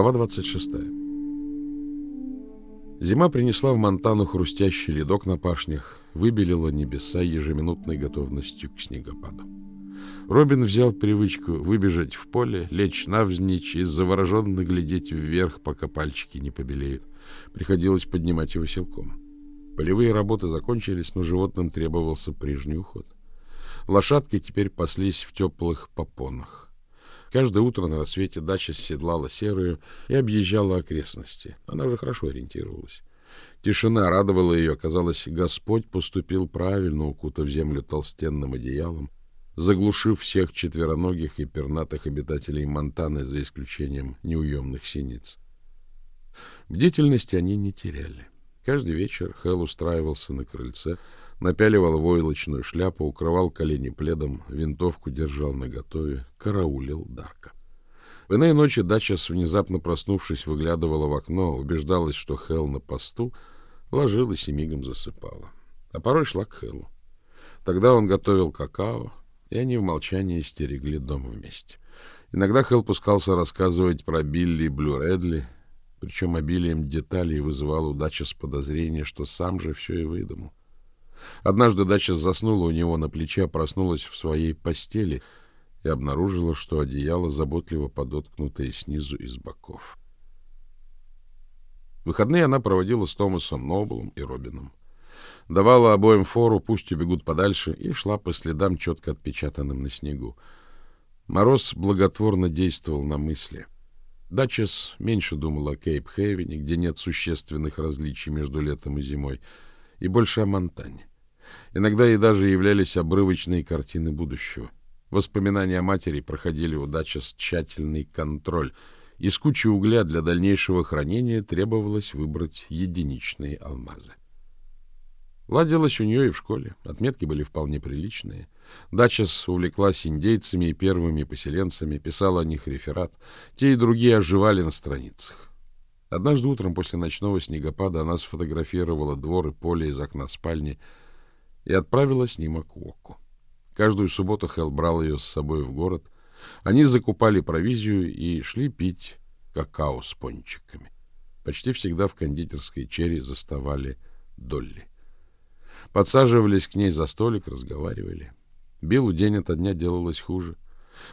Глава 26. Зима принесла в Монтану хрустящий ледок на пашнях, выбелила небеса ежеминутной готовностью к снегопаду. Робин взял привычку выбежать в поле, лечь навзничь и завороженно глядеть вверх, пока пальчики не побелеют. Приходилось поднимать его силком. Полевые работы закончились, но животным требовался прежний уход. Лошадки теперь паслись в теплых попонах. Каждое утро на рассвете дача седлала серую и объезжала окрестности. Она уже хорошо ориентировалась. Тишина радовала ее. Казалось, Господь поступил правильно, укутав землю толстенным одеялом, заглушив всех четвероногих и пернатых обитателей Монтаны, за исключением неуемных синиц. Бдительности они не теряли. Каждый вечер Хэл устраивался на крыльце, напяливал войлочную шляпу, укрывал колени пледом, винтовку держал наготове, караулил Дарка. В иные ночи дача, внезапно проснувшись, выглядывала в окно, убеждалась, что Хэл на посту, ложилась и мигом засыпала. А порой шла к Хэлу. Тогда он готовил какао, и они в молчании стерегли дом вместе. Иногда Хэл пускался рассказывать про Билли и Блю Редли, причем обилием деталей вызывал у Дача с подозрения, что сам же все и выдумал. Однажды дача заснула у него на плече, проснулась в своей постели и обнаружила, что одеяло заботливо подоткнутое снизу и с боков. Выходные она проводила с Томасом Ноблом и Робином. Давала обоим фору, пусть убегут подальше, и шла по следам, четко отпечатанным на снегу. Мороз благотворно действовал на мысли. Дачес меньше думала о Кейп-Хейвене, где нет существенных различий между летом и зимой, и больше о Монтане. Иногда ей даже являлись обрывочные картины будущего. Воспоминания о матери проходили у Дачес тщательный контроль. Из кучи угля для дальнейшего хранения требовалось выбрать единичные алмазы. Ладилось у нее и в школе. Отметки были вполне приличные. Дачес увлеклась индейцами и первыми поселенцами, писала о них реферат. Те и другие оживали на страницах. Однажды утром после ночного снегопада она сфотографировала двор и поле из окна спальни — и отправила снимок в Оку. Каждую субботу Хелл брал ее с собой в город. Они закупали провизию и шли пить какао с пончиками. Почти всегда в кондитерской черри заставали Долли. Подсаживались к ней за столик, разговаривали. Биллу день ото дня делалось хуже.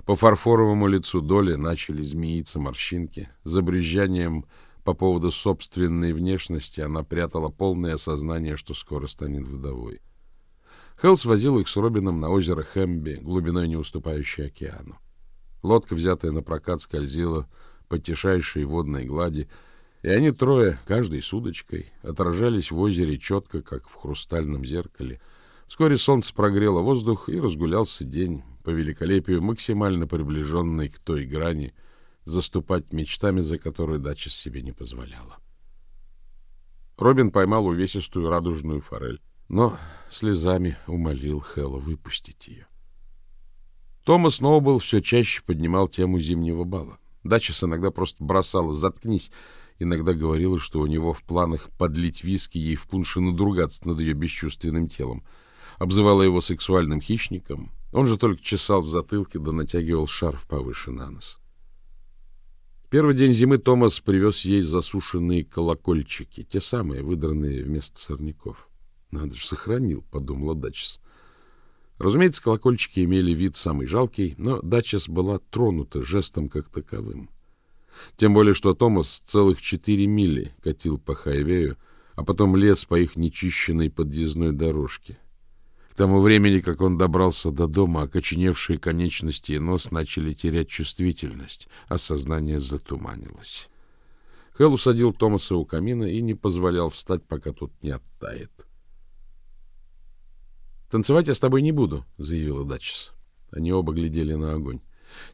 По фарфоровому лицу Долли начали змеиться морщинки. За брюзжанием по поводу собственной внешности она прятала полное осознание, что скоро станет вдовой. Хелл свозил их с Робином на озеро Хэмби, глубиной не уступающей океану. Лодка, взятая на прокат, скользила по тишайшей водной глади, и они трое, каждой с удочкой, отражались в озере четко, как в хрустальном зеркале. Вскоре солнце прогрело воздух, и разгулялся день, по великолепию максимально приближенный к той грани, заступать мечтами, за которую дача себе не позволяла. Робин поймал увесистую радужную форель но слезами умолил Хэлла выпустить ее. Томас Ноубл все чаще поднимал тему зимнего бала. Дачес иногда просто бросала «заткнись», иногда говорила, что у него в планах подлить виски ей в пунш и надругаться над ее бесчувственным телом. Обзывала его сексуальным хищником. Он же только чесал в затылке да натягивал шарф повыше на нос. Первый день зимы Томас привез ей засушенные колокольчики, те самые, выдранные вместо сорняков. Надо же, сохранил, подумала Дачес. Разумеется, колокольчики имели вид самый жалкий, но Дачес была тронута жестом как таковым. Тем более, что Томас целых четыре мили катил по хайвею, а потом лез по их нечищенной подъездной дорожке. К тому времени, как он добрался до дома, окоченевшие конечности и нос начали терять чувствительность, а сознание затуманилось. Хелл усадил Томаса у камина и не позволял встать, пока тот не оттает. Танцевать я с тобой не буду, заявила Дачес. Они оба глядели на огонь,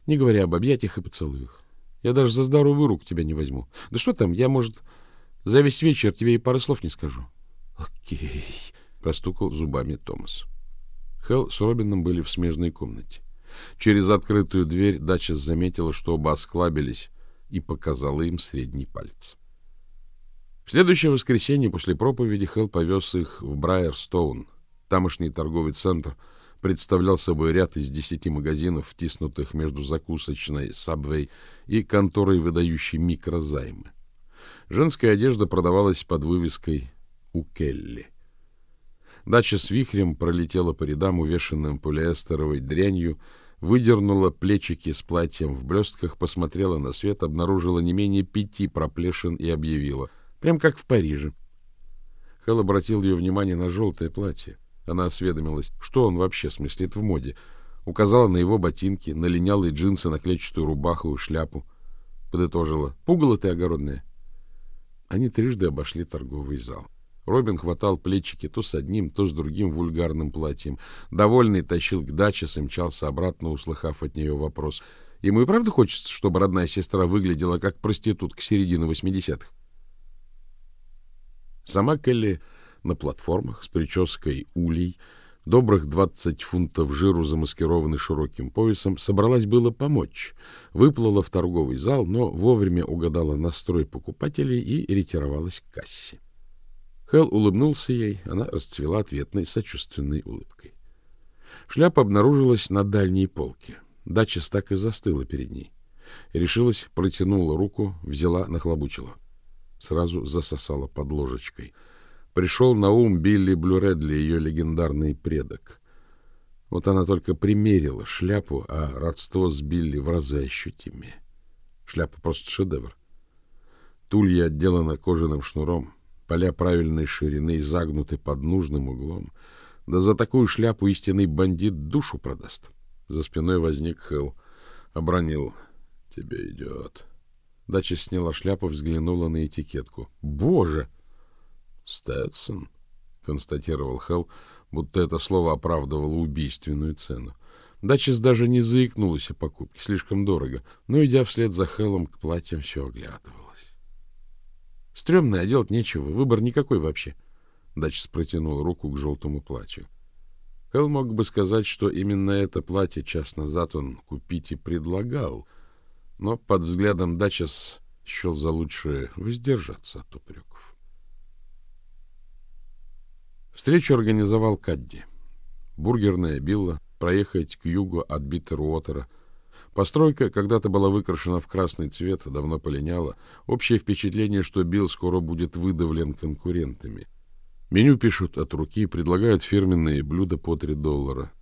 не говоря об объятиях и поцелуях. Я даже за здоровую руку тебя не возьму. Да что там, я, может, за весь вечер тебе и пары слов не скажу. Окей, простукал зубами Томас. Хелл с Робином были в смежной комнате. Через открытую дверь Дачес заметила, что оба осклабились, и показала им средний палец. В следующее воскресенье после проповеди Хелл повез их в Брайерстоун, тамошний торговый центр, представлял собой ряд из десяти магазинов, втиснутых между закусочной Subway и конторой, выдающей микрозаймы. Женская одежда продавалась под вывеской «У Келли». Дача с вихрем пролетела по рядам, увешанным полиэстеровой дрянью, выдернула плечики с платьем в блестках, посмотрела на свет, обнаружила не менее пяти проплешин и объявила. Прям как в Париже. Хелл обратил ее внимание на желтое платье. Она осведомилась, что он вообще смыслит в моде. Указала на его ботинки, на линялые джинсы, на клетчатую рубаху и шляпу. Подытожила. Пугало ты огородное. Они трижды обошли торговый зал. Робин хватал плечики то с одним, то с другим вульгарным платьем. Довольный тащил к даче, сымчался обратно, услыхав от нее вопрос. Ему и правда хочется, чтобы родная сестра выглядела как проститутка середины восьмидесятых. Сама Келли на платформах с прической улей, добрых двадцать фунтов жиру, замаскированный широким поясом, собралась было помочь. Выплыла в торговый зал, но вовремя угадала настрой покупателей и ретировалась к кассе. Хелл улыбнулся ей, она расцвела ответной сочувственной улыбкой. Шляпа обнаружилась на дальней полке. Дачес так и застыла перед ней. Решилась, протянула руку, взяла, нахлобучила. Сразу засосала под ложечкой. Пришел на ум Билли Блюредли, ее легендарный предок. Вот она только примерила шляпу, а родство с Билли в разы ощутимее. Шляпа просто шедевр. Тулья отделана кожаным шнуром, поля правильной ширины загнуты под нужным углом. Да за такую шляпу истинный бандит душу продаст. За спиной возник Хелл, обронил. — Тебе идет. Дача сняла шляпу, взглянула на этикетку. — Боже! — Стэтсон, — констатировал Хелл, будто это слово оправдывало убийственную цену. Дачес даже не заикнулась о покупке, слишком дорого, но, идя вслед за Хеллом, к платьям все оглядывала. Стремное, а делать нечего, выбор никакой вообще. Дачс протянул руку к желтому платью. Хелл мог бы сказать, что именно это платье час назад он купить и предлагал, но под взглядом Дачес счел за лучшее воздержаться от упреков. Встречу организовал Кадди. Бургерная билла, проехать к югу от Биттеруотера — Постройка когда-то была выкрашена в красный цвет, давно полиняла. Общее впечатление, что Билл скоро будет выдавлен конкурентами. Меню пишут от руки, предлагают фирменные блюда по 3 доллара.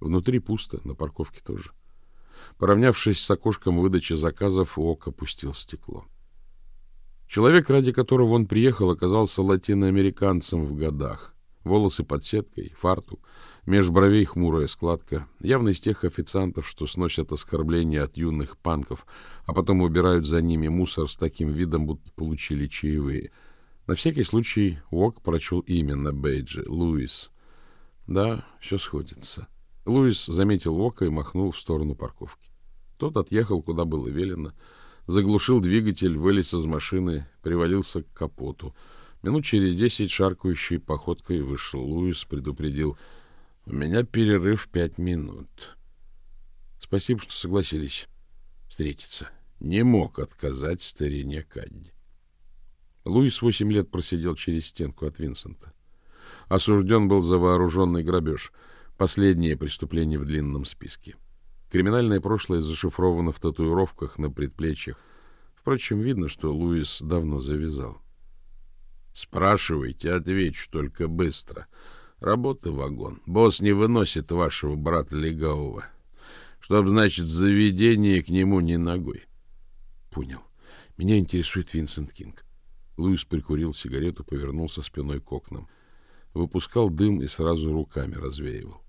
Внутри пусто, на парковке тоже. Поравнявшись с окошком выдачи заказов, Ок опустил стекло. Человек, ради которого он приехал, оказался латиноамериканцем в годах. Волосы под сеткой, фартук, Меж бровей хмурая складка, явно из тех официантов, что сносят оскорбления от юных панков, а потом убирают за ними мусор с таким видом, будто получили чаевые. На всякий случай Уок прочел имя на бейджи — Луис. Да, все сходится. Луис заметил Уока и махнул в сторону парковки. Тот отъехал, куда было велено, заглушил двигатель, вылез из машины, привалился к капоту. Минут через десять шаркающей походкой вышел Луис, предупредил — у меня перерыв пять минут. Спасибо, что согласились встретиться. Не мог отказать старине Кадди. Луис восемь лет просидел через стенку от Винсента. Осужден был за вооруженный грабеж. Последнее преступление в длинном списке. Криминальное прошлое зашифровано в татуировках на предплечьях. Впрочем, видно, что Луис давно завязал. Спрашивайте, отвечу только быстро. Работа вагон. Босс не выносит вашего брата Легавого. Чтоб, значит, заведение к нему не ногой. Понял. Меня интересует Винсент Кинг. Луис прикурил сигарету, повернулся спиной к окнам. Выпускал дым и сразу руками развеивал.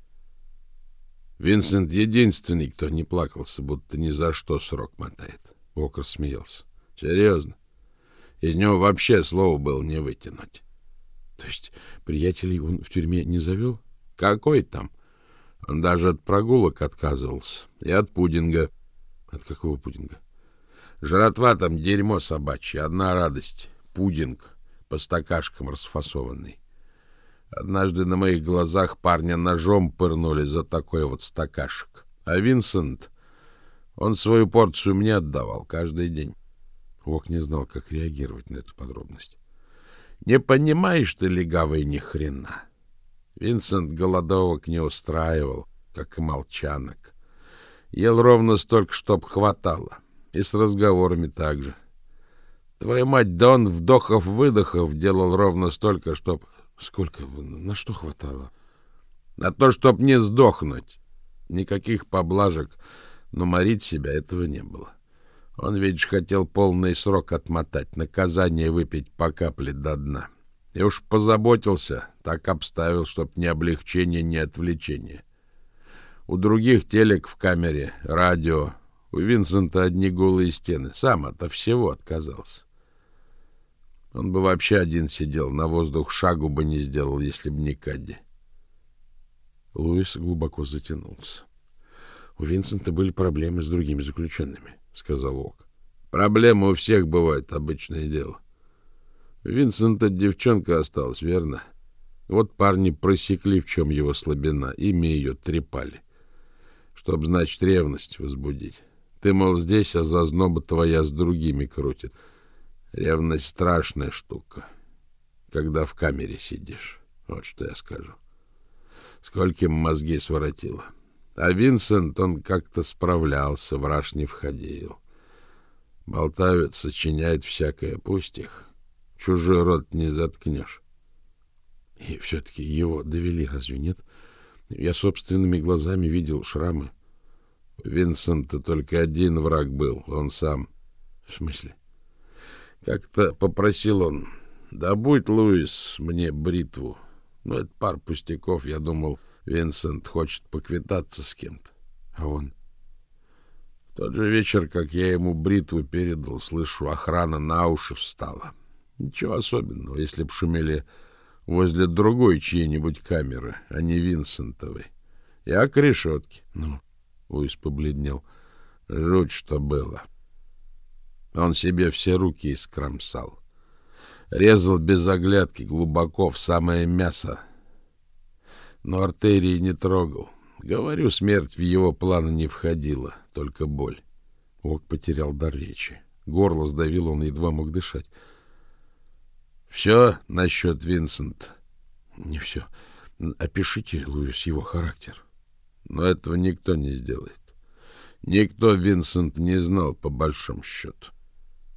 Винсент единственный, кто не плакался, будто ни за что срок мотает. Окр смеялся. Серьезно. Из него вообще слова было не вытянуть. То есть приятелей он в тюрьме не завел? Какой там? Он даже от прогулок отказывался. И от пудинга. От какого пудинга? Жратва там дерьмо собачье, одна радость. Пудинг, по стакашкам расфасованный. Однажды на моих глазах парня ножом пырнули за такой вот стакашек. А Винсент, он свою порцию мне отдавал каждый день. Ок не знал, как реагировать на эту подробность. Не понимаешь ты, легавый, ни хрена. Винсент голодовок не устраивал. как и молчанок. Ел ровно столько, чтоб хватало. И с разговорами так же. Твоя мать, да он вдохов-выдохов делал ровно столько, чтоб... Сколько? На что хватало? На то, чтоб не сдохнуть. Никаких поблажек, но морить себя этого не было. Он, видишь, хотел полный срок отмотать, наказание выпить по капле до дна. И уж позаботился, так обставил, чтоб ни облегчение, ни отвлечение. У других телек в камере, радио. У Винсента одни голые стены. Сам ото всего отказался. Он бы вообще один сидел, на воздух шагу бы не сделал, если бы не Кадди. Луис глубоко затянулся. У Винсента были проблемы с другими заключенными, сказал Ок. Проблемы у всех бывают, обычное дело. Винсента девчонка осталась, верно? Вот парни просекли, в чем его слабина, ими ее трепали. Чтоб, значит, ревность возбудить. Ты, мол, здесь, а зазноба твоя с другими крутит. Ревность страшная штука, когда в камере сидишь. Вот что я скажу. Скольким мозги своротило. А Винсент, он как-то справлялся, враж не входил. Болтают, сочиняет всякое, пусть их. Чужой рот не заткнешь. И все-таки его довели, разве нет? Я собственными глазами видел шрамы. У Винсента только один враг был, он сам. В смысле? Как-то попросил он, да будь, Луис, мне бритву. Ну, это пар пустяков, я думал, Винсент хочет поквитаться с кем-то. А он? В тот же вечер, как я ему бритву передал, слышу, охрана на уши встала. Ничего особенного, если б шумели возле другой чьей-нибудь камеры, а не Винсентовой. Я к решетке. Ну, Луис побледнел. Жуть, что было. Он себе все руки искромсал. Резал без оглядки, глубоко, в самое мясо. Но артерии не трогал. Говорю, смерть в его планы не входила, только боль. Ок потерял дар речи. Горло сдавило, он едва мог дышать. Все насчет Винсента? Не все. Опишите, Луис, его характер. Но этого никто не сделает. Никто Винсент не знал, по большому счету.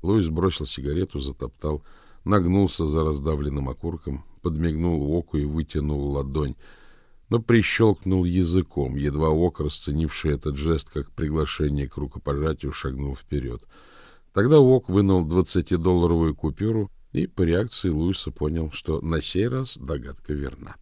Луис бросил сигарету, затоптал, нагнулся за раздавленным окурком, подмигнул оку и вытянул ладонь, но прищелкнул языком, едва ок, расценивший этот жест как приглашение к рукопожатию, шагнул вперед. Тогда ок вынул двадцатидолларовую купюру и по реакции Луиса понял, что на сей раз догадка верна.